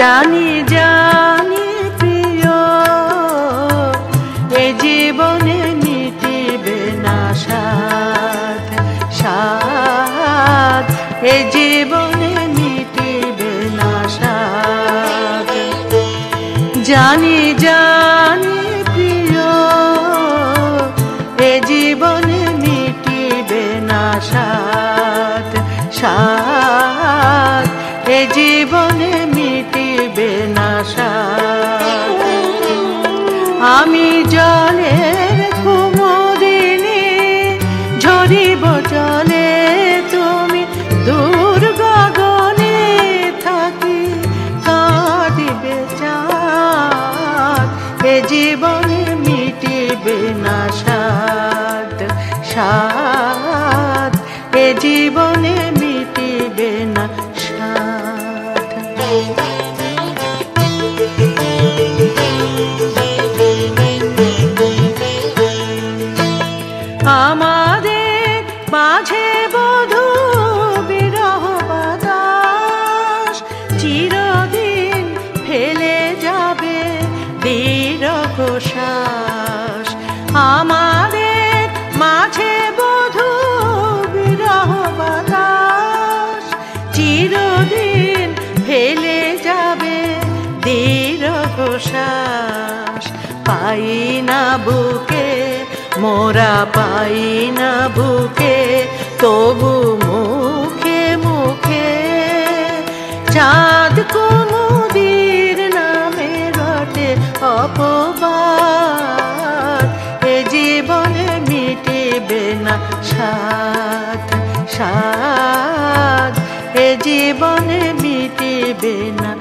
জানি জানি প্রিয় এ জীবনে মিটিবে না সাধ সাধ এ জীবনে জীবনে মিটিবে না সাত আমি জলের কুমদিনী ঝরিব জলে তুমি দূর গগনে থাকি, কাঁদিবে চাঁদ। এ জীবনে দীর্ঘ শ্বাস আমাদের মাঝে বধু বিরহ বাতাস। চিরদিন ফেলে যাবে দীর্ঘ শ্বাস পাই না বুকে, মোরা পাই না বুকে, তবু মুখে মুখে। চাঁদ কোনো কুমুদির নামে ঘটে অপবাদ জীবনে মিটিবে না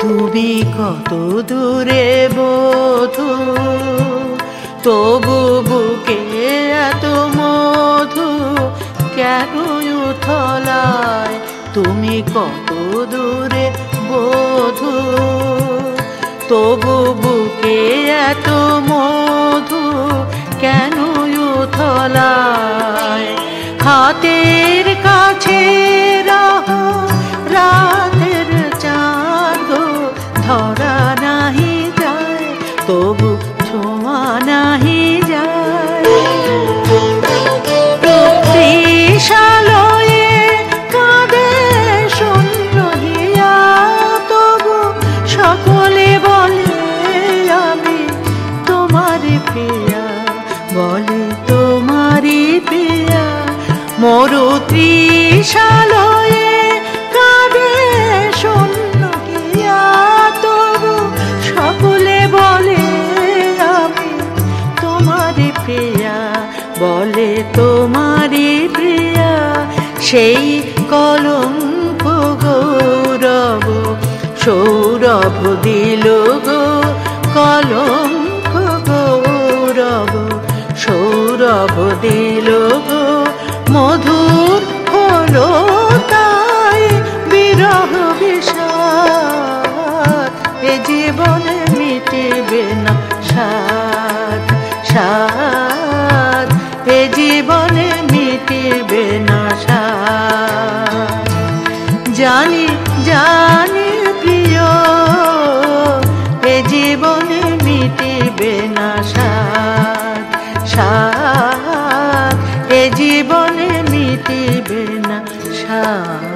তুমি কত দূরে বধু তবু তুমি কত দূরে বধু? তবু বুকে এত মধু কেন উথলায়? হাতের কাছে মরু ত্রিশালয়ে কাঁদে শূন্য হিয়া তবু সকলে বলে, আমি তোমারই প্রিয়া। বলে, তোমারই প্রিয়া। সেই কলঙ্ক গৌরব, সৌরভ দিল গো সাত, এ জীবনে মিটিবে না জানি জানি প্রিয়, এ জীবনে মিটিবে না সাত, এ জীবনে মিটিবে না সাত।